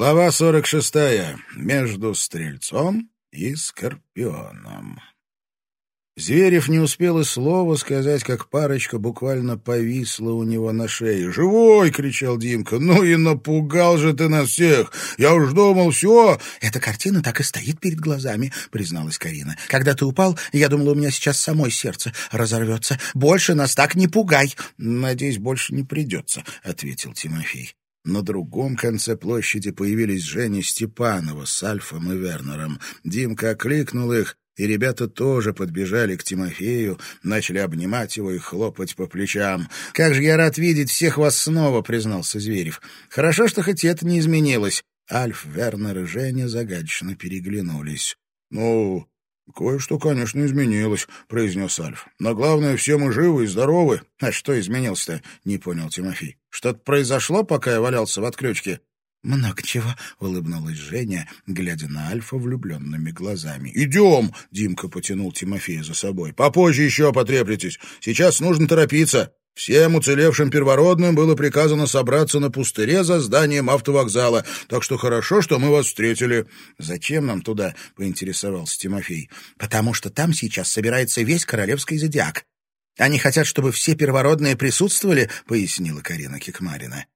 Глава сорок шестая. Между стрельцом и скорпионом. Зверев не успел и слова сказать, как парочка буквально повисла у него на шее. «Живой!» — кричал Димка. «Ну и напугал же ты нас всех! Я уж думал, все!» «Эта картина так и стоит перед глазами», — призналась Карина. «Когда ты упал, я думала, у меня сейчас самое сердце разорвется. Больше нас так не пугай!» «Надеюсь, больше не придется», — ответил Тимофей. На другом конце площади появились Женя Степанова с Альфом и Вернером. Димка окликнул их, и ребята тоже подбежали к Тимофею, начали обнимать его и хлопать по плечам. «Как же я рад видеть всех вас снова», — признался Зверев. «Хорошо, что хоть это не изменилось». Альф, Вернер и Женя загадочно переглянулись. «Ну, «Кое-что, конечно, изменилось», — произнес Альф. «Но главное, все мы живы и здоровы». «А что изменилось-то?» — не понял Тимофей. «Что-то произошло, пока я валялся в отключке?» «Много чего», — улыбнулась Женя, глядя на Альфа влюбленными глазами. «Идем!» — Димка потянул Тимофея за собой. «Попозже еще потреплетесь. Сейчас нужно торопиться». Всем уцелевшим первородным было приказано собраться на пустыре за зданием автовокзала, так что хорошо, что мы вас встретили. — Зачем нам туда? — поинтересовался Тимофей. — Потому что там сейчас собирается весь королевский зодиак. Они хотят, чтобы все первородные присутствовали, — пояснила Карина Кикмарина.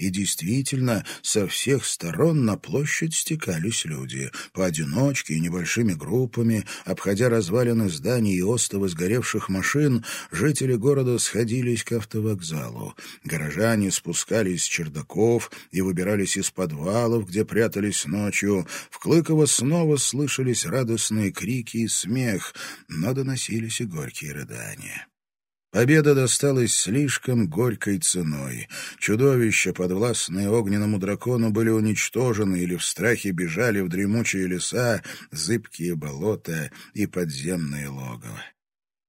И действительно, со всех сторон на площадь стекались люди, поодиночке и небольшими группами, обходя развалины зданий и остовы сгоревших машин, жители города сходились к автовокзалу. Горожане спускались с чердаков и выбирались из подвалов, где прятались ночью. В Клыково снова слышались радостные крики и смех, но доносились и горькие рыдания. Победа досталась слишком горькой ценой. Чудовища, подвластные огненному дракону, были уничтожены или в страхе бежали в дремучие леса, зыбкие болота и подземные логово.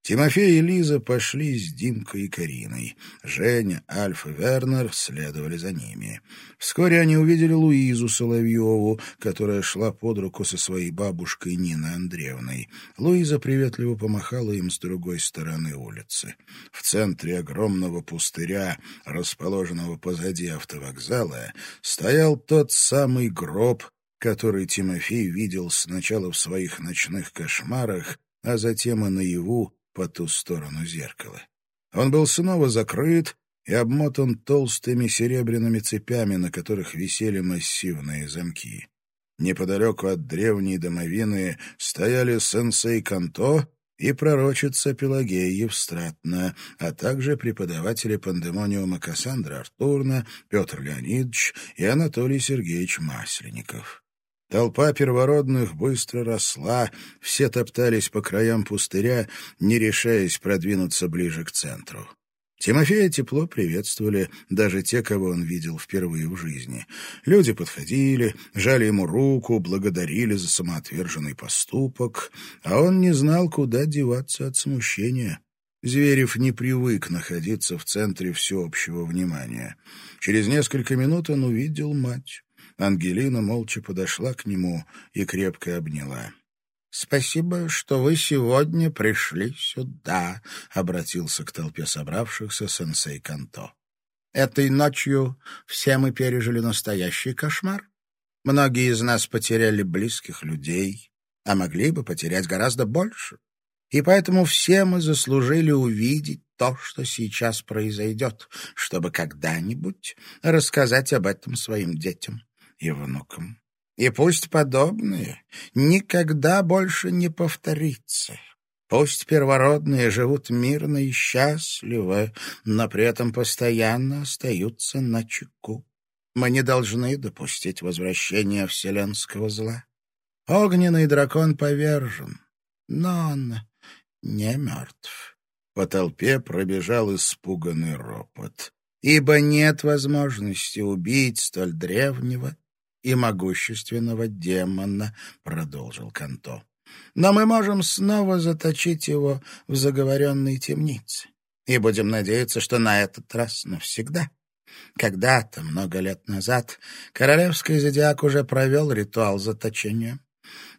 Тимофей и Лиза пошли с Димкой и Кариной. Женя, Альф и Вернер следовали за ними. Вскоре они увидели Луизу Соловьеву, которая шла под руку со своей бабушкой Ниной Андреевной. Луиза приветливо помахала им с другой стороны улицы. В центре огромного пустыря, расположенного позади автовокзала, стоял тот самый гроб, который Тимофей видел сначала в своих ночных кошмарах, а затем и наяву по ту сторону зеркала. Он был снова закрыт и обмотан толстыми серебряными цепями, на которых висели массивные замки. Неподалеку от древней домовины стояли сенсей Канто и пророчица Пелагея Евстратна, а также преподаватели пандемониума Кассандра Артурна, Петр Леонидович и Анатолий Сергеевич Масленников. Толпа первородных быстро росла, все топтались по краям пустыря, не решаясь продвинуться ближе к центру. Тимофея тепло приветствовали даже те, кого он видел впервые в жизни. Люди подходили, жали ему руку, благодарили за самоотверженный поступок, а он не знал, куда деваться от смущения. Зверев не привык находиться в центре всеобщего внимания. Через несколько минут он увидел мать. Ангелина молча подошла к нему и крепко обняла. «Спасибо, что вы сегодня пришли сюда», — обратился к толпе собравшихся сенсей Канто. «Этой ночью все мы пережили настоящий кошмар. Многие из нас потеряли близких людей, а могли бы потерять гораздо больше. И поэтому все мы заслужили увидеть то, что сейчас произойдет, чтобы когда-нибудь рассказать об этом своим детям и внукам. И пусть подобное никогда больше не повторится. Пусть первородные живут мирно и счастливо, но при этом постоянно остаются на чеку. Мы не должны допустить возвращения вселенского зла. Огненный дракон повержен, но он не мертв. По толпе пробежал испуганный ропот. Ибо нет возможности убить столь древнего и могущественного демона, — продолжил Канто. Но мы можем снова заточить его в заговоренной темнице. И будем надеяться, что на этот раз навсегда. Когда-то, много лет назад, королевский зодиак уже провел ритуал заточения.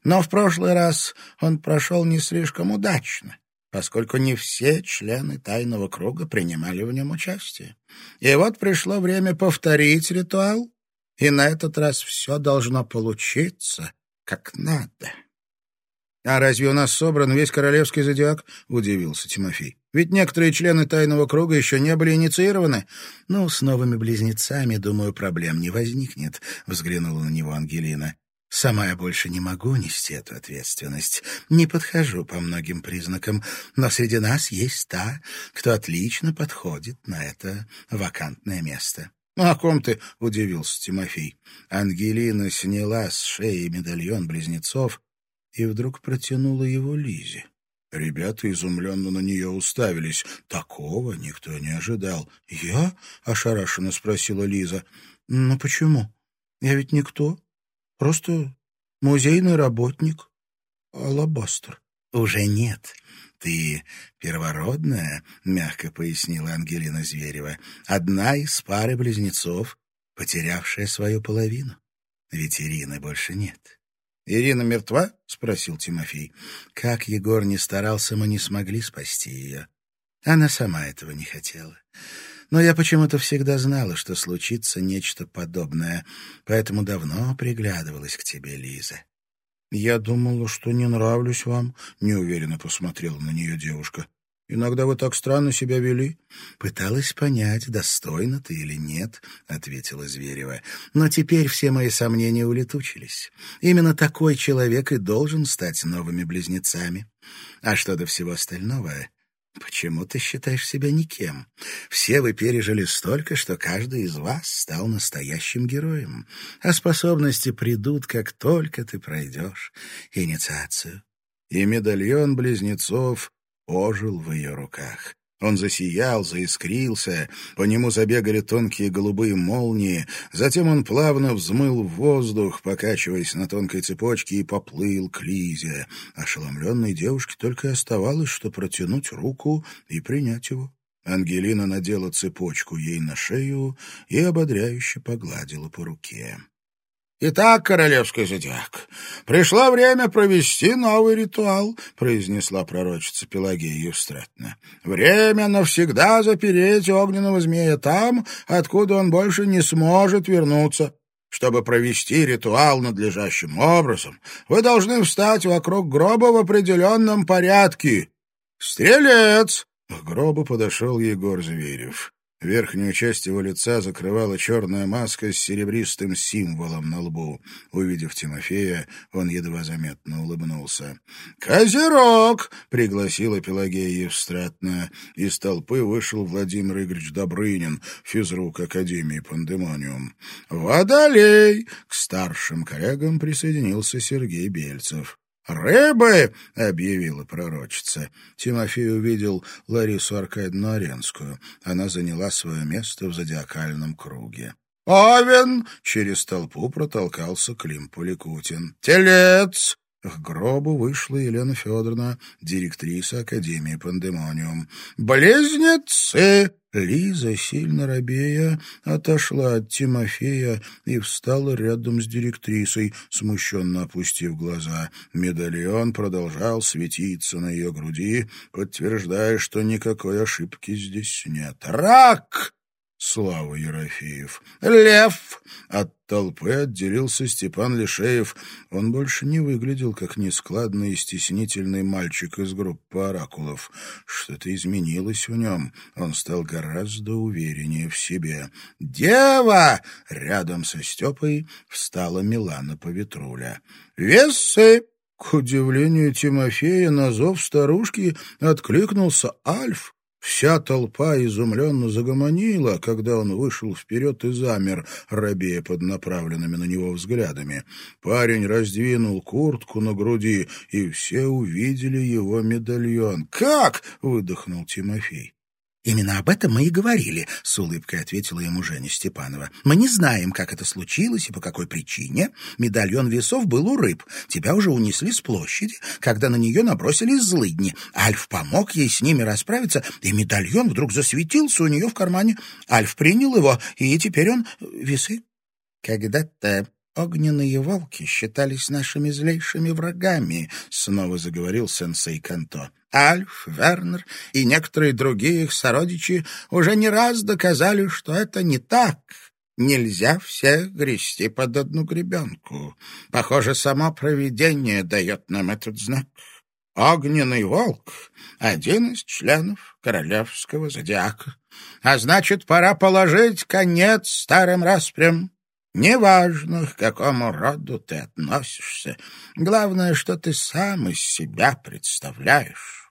Но в прошлый раз он прошел не слишком удачно, поскольку не все члены тайного круга принимали в нем участие. И вот пришло время повторить ритуал и на этот раз все должно получиться как надо. — А разве у нас собран весь королевский зодиак? — удивился Тимофей. — Ведь некоторые члены тайного круга еще не были инициированы. — Ну, с новыми близнецами, думаю, проблем не возникнет, — взглянула на него Ангелина. Сама я больше не могу нести эту ответственность. Не подхожу по многим признакам, но среди нас есть та, кто отлично подходит на это вакантное место. «Ну, о ком ты?» — удивился Тимофей. Ангелина сняла с шеи медальон близнецов и вдруг протянула его Лизе. Ребята изумленно на нее уставились. Такого никто не ожидал. «Я?» — ошарашенно спросила Лиза. «Ну почему? Я ведь никто. Просто музейный работник. Алабастер». «Уже нет. Ты первородная», — мягко пояснила Ангелина Зверева. «Одна из пары близнецов, потерявшая свою половину. Ведь Ирины больше нет». «Ирина мертва?» — спросил Тимофей. Как Егор не старался, мы не смогли спасти ее. Она сама этого не хотела. Но я почему-то всегда знала, что случится нечто подобное, поэтому давно приглядывалась к тебе, Лиза. «Я думала, что не нравлюсь вам», — неуверенно посмотрела на нее девушка. Иногда вы так странно себя вели. Пыталась понять, достойна ты или нет, ответила Зверева. Но теперь все мои сомнения улетучились. Именно такой человек и должен стать новыми близнецами. А что до всего остального, Почему ты считаешь себя никем? Все вы пережили столько, что каждый из вас стал настоящим героем. А способности придут, как только ты пройдешь инициацию. И медальон близнецов ожил в ее руках. Он засиял, заискрился, по нему забегали тонкие голубые молнии, затем он плавно взмыл в воздух, покачиваясь на тонкой цепочке, и поплыл к Лизе. Ошеломленной девушке только оставалось, что протянуть руку и принять его. Ангелина надела цепочку ей на шею и ободряюще погладила по руке. «Итак, королевский зодиак, пришло время провести новый ритуал», — произнесла пророчица Пелагея Евстратна. «Время навсегда запереть огненного змея там, откуда он больше не сможет вернуться». Чтобы провести ритуал надлежащим образом, вы должны встать вокруг гроба в определенном порядке. «Стрелец!» К гробу подошел Егор Зверев. Верхнюю часть его лица закрывала черная маска с серебристым символом на лбу. Увидев Тимофея, он едва заметно улыбнулся. «Козерог!» — пригласила Пелагея Евстратна. Из толпы вышел Владимир Игоревич Добрынин, физрук Академии Пандемониум. «Водолей!» — к старшим коллегам присоединился Сергей Бельцев. «Рыбы!» — объявила пророчица. Тимофей увидел Ларису Аркадьевну Оренскую. Она заняла свое место в зодиакальном круге. «Овен!» — через толпу протолкался Клим Поликутин. «Телец!» К гробу вышла Елена Федоровна, директриса Академии Пандемониум. «Близнецы!» Лиза, сильно робея, отошла от Тимофея и встала рядом с директрисой, смущенно опустив глаза. Медальон продолжал светиться на ее груди, подтверждая, что никакой ошибки здесь нет. «Рак!» Слава Ерофеев. «Лев!» От толпы отделился Степан Лишеев. Он больше не выглядел, как нескладный и стеснительный мальчик из группы оракулов. Что-то изменилось в нем. Он стал гораздо увереннее в себе. «Дева!» Рядом со Степой встала Милана Поветруля. «Весы!» К удивлению Тимофея на зов старушки откликнулся Альф. Вся толпа изумленно загомонила, когда он вышел вперед и замер, робея под направленными на него взглядами. Парень раздвинул куртку на груди, и все увидели его медальон. «Как?» — выдохнул Тимофей. «Именно об этом мы и говорили», — с улыбкой ответила ему Женя Степанова. «Мы не знаем, как это случилось и по какой причине. Медальон весов был у рыб. Тебя уже унесли с площади, когда на нее набросились злыдни. Альф помог ей с ними расправиться, и медальон вдруг засветился у нее в кармане. Альф принял его, и теперь он... весы». «Когда-то огненные волки считались нашими злейшими врагами», — снова заговорил сенсей Канто. Альф, Вернер и некоторые другие их сородичи уже не раз доказали, что это не так. Нельзя всех грести под одну гребенку. Похоже, само провидение дает нам этот знак. Огненный волк — один из членов королевского зодиака. А значит, пора положить конец старым распрям. Неважно, к какому роду ты относишься. Главное, что ты сам из себя представляешь.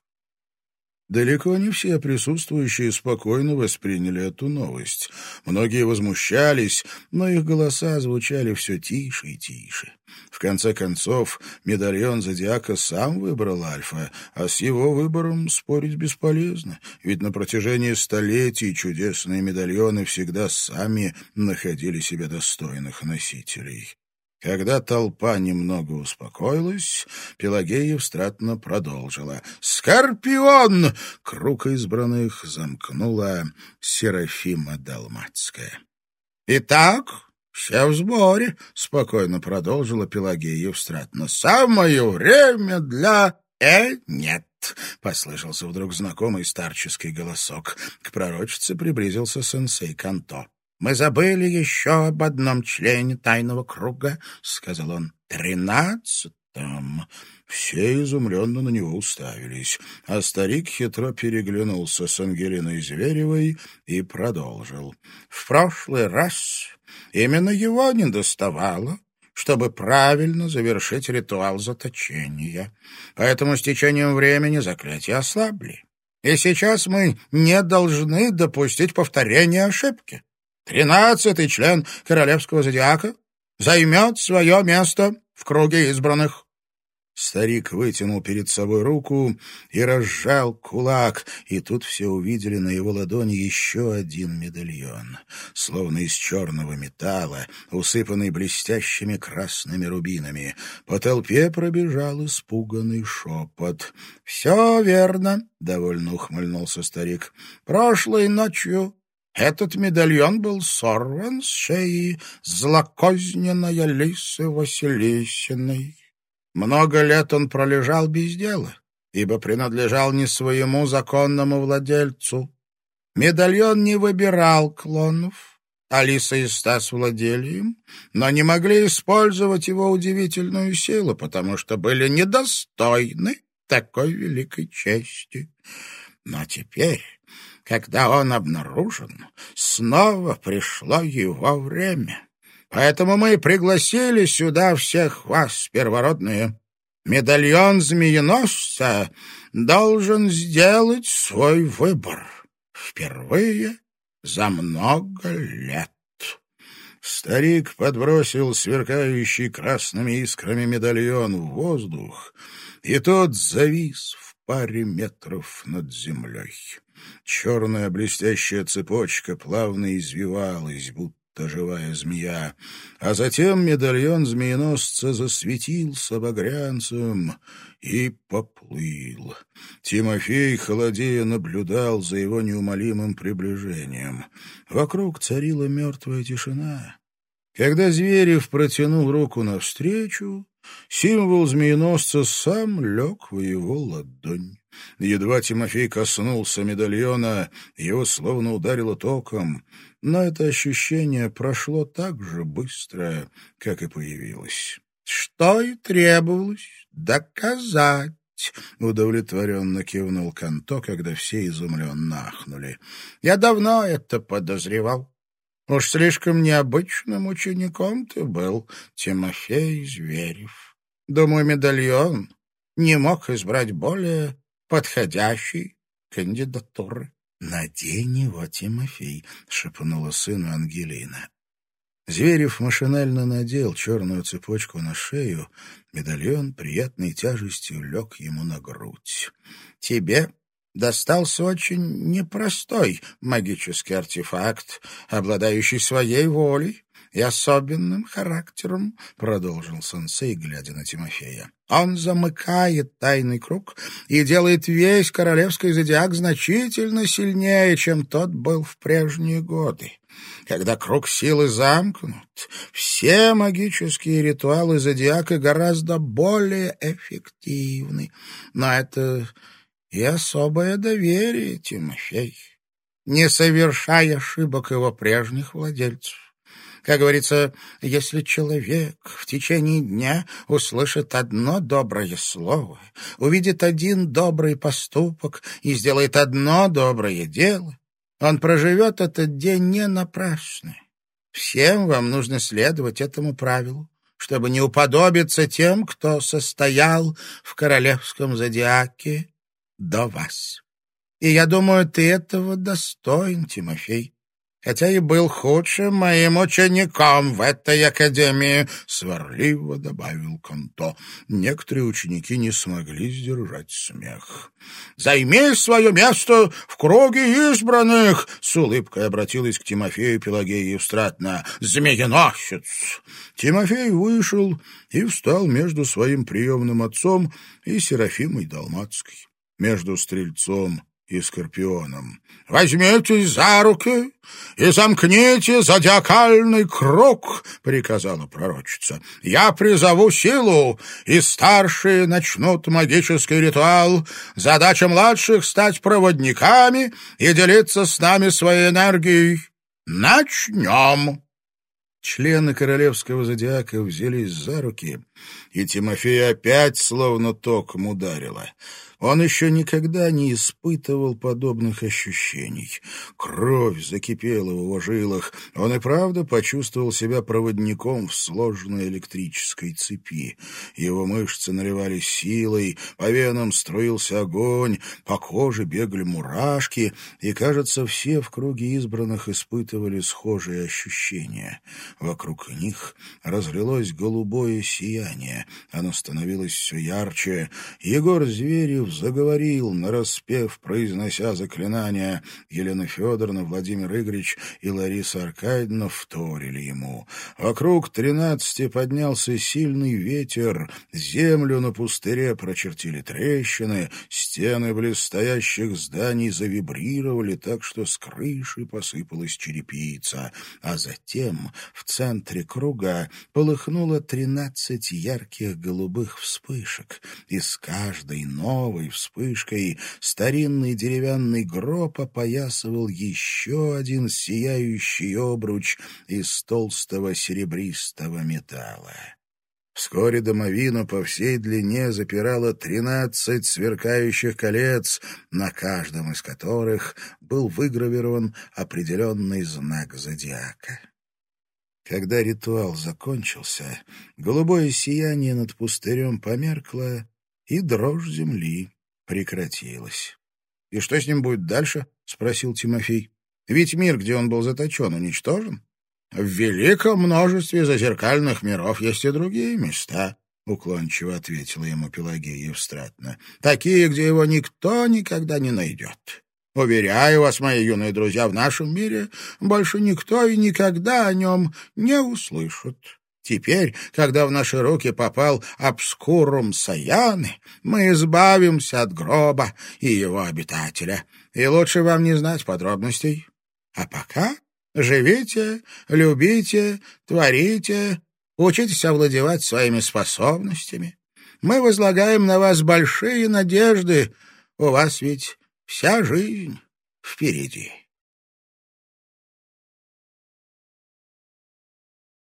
Далеко не все присутствующие спокойно восприняли эту новость. Многие возмущались, но их голоса звучали все тише и тише. В конце концов, медальон Зодиака сам выбрал Альфа, а с его выбором спорить бесполезно, ведь на протяжении столетий чудесные медальоны всегда сами находили себе достойных носителей. Когда толпа немного успокоилась, Пелагея стратно продолжила. «Скорпион!» — круг избранных замкнула Серафима Далмацкая. «Итак, все в сборе», — спокойно продолжила Пелагея Евстратна. «Самое время для...» «Э, нет!» — послышался вдруг знакомый старческий голосок. К пророчице приблизился сенсей Канто. «Мы забыли еще об одном члене тайного круга», — сказал он. «Тринадцатом». Все изумленно на него уставились, а старик хитро переглянулся с Ангелиной Зверевой и продолжил. «В прошлый раз именно его не доставало, чтобы правильно завершить ритуал заточения. Поэтому с течением времени заклятия ослабли. И сейчас мы не должны допустить повторения ошибки. Тринадцатый член королевского зодиака займет свое место в круге избранных. Старик вытянул перед собой руку и разжал кулак, и тут все увидели на его ладони еще один медальон, словно из черного металла, усыпанный блестящими красными рубинами. По толпе пробежал испуганный шепот. — Все верно, — довольно ухмыльнулся старик. — Прошлой ночью этот медальон был сорван с шеи злокозненной Алисы Василисиной. Много лет он пролежал без дела, ибо принадлежал не своему законному владельцу. Медальон не выбирал клонов. Алиса и Стас владели им, но не могли использовать его удивительную силу, потому что были недостойны такой великой чести. Но теперь когда он обнаружен, снова пришло его время. Поэтому мы пригласили сюда всех вас, первородные. Медальон змееносца должен сделать свой выбор. Впервые за много лет. Старик подбросил сверкающий красными искрами медальон в воздух, и тот завис в паре метров над землей. Черная блестящая цепочка плавно извивалась, будто живая змея, а затем медальон змееносца засветился багрянцем и поплыл. Тимофей, холодея, наблюдал за его неумолимым приближением. Вокруг царила мертвая тишина. Когда Зверев протянул руку навстречу, символ змееносца сам лег в его ладонь. Едва Тимофей коснулся медальона, его словно ударило током, но это ощущение прошло так же быстро, как и появилось. — Что и требовалось доказать. — удовлетворенно кивнул Канто, когда все изумленно ахнули. — Я давно это подозревал. Уж слишком необычным учеником ты был, Тимофей Зверев. Думаю, медальон не мог избрать более подходящей кандидатуры. — Надень его, Тимофей, — шепнула сыну Ангелина. Зверев машинально надел черную цепочку на шею, медальон приятной тяжестью лег ему на грудь. — Тебе достался очень непростой магический артефакт, обладающий своей волей и особенным характером, — продолжил сенсей, глядя на Тимофея. Он замыкает тайный круг и делает весь королевский зодиак значительно сильнее, чем тот был в прежние годы. Когда круг силы замкнут, все магические ритуалы зодиака гораздо более эффективны. Но это и особое доверие, Тимофей. Не совершай ошибок его прежних владельцев. Как говорится, если человек в течение дня услышит одно доброе слово, увидит один добрый поступок и сделает одно доброе дело, он проживет этот день не напрасно. Всем вам нужно следовать этому правилу, чтобы не уподобиться тем, кто состоял в королевском зодиаке до вас. И я думаю, ты этого достоин, Тимофей хотя и был худшим моим учеником в этой академии», — сварливо добавил Канто. Некоторые ученики не смогли сдержать смех. «Займи свое место в круге избранных!» — с улыбкой обратилась к Тимофею Пелагея Евстратна. «Змееносец!» Тимофей вышел и встал между своим приемным отцом и Серафимой Далмацкой, между стрельцом и Скорпионом. «Возьмите за руки и замкните зодиакальный круг», — приказала пророчица. «Я призову силу, и старшие начнут магический ритуал. Задача младших — стать проводниками и делиться с нами своей энергией. Начнем!» Члены королевского зодиака взялись за руки, и Тимофей опять словно током ударило — он еще никогда не испытывал подобных ощущений. Кровь закипела в его жилах. Он и правда почувствовал себя проводником в сложной электрической цепи. Его мышцы наливались силой, по венам струился огонь, по коже бегали мурашки, и, кажется, все в круге избранных испытывали схожие ощущения. Вокруг них разлилось голубое сияние. Оно становилось все ярче. Егор Зверев заговорил, нараспев, произнося заклинания. Елена Федоровна, Владимир Игоревич и Лариса Аркадьевна вторили ему. Вокруг тринадцати поднялся сильный ветер, землю на пустыре прочертили трещины, стены блестящих зданий завибрировали так, что с крыши посыпалась черепица, а затем в центре круга полыхнуло тринадцать ярких голубых вспышек, и с каждой новой новой вспышкой старинный деревянный гроб опоясывал еще один сияющий обруч из толстого серебристого металла. Вскоре домовину по всей длине запирало тринадцать сверкающих колец, на каждом из которых был выгравирован определенный знак зодиака. Когда ритуал закончился, голубое сияние над пустырем померкло, и дрожь земли прекратилась. — И что с ним будет дальше? — спросил Тимофей. — Ведь мир, где он был заточен, уничтожен. В великом множестве зазеркальных миров есть и другие места, — уклончиво ответила ему Пелагея Евстратна. — Такие, где его никто никогда не найдет. Уверяю вас, мои юные друзья, в нашем мире больше никто и никогда о нем не услышит. Теперь, когда в наши руки попал обскурум Саяны, мы избавимся от гроба и его обитателя. И лучше вам не знать подробностей. А пока живите, любите, творите, учитесь овладевать своими способностями. Мы возлагаем на вас большие надежды. У вас ведь вся жизнь впереди.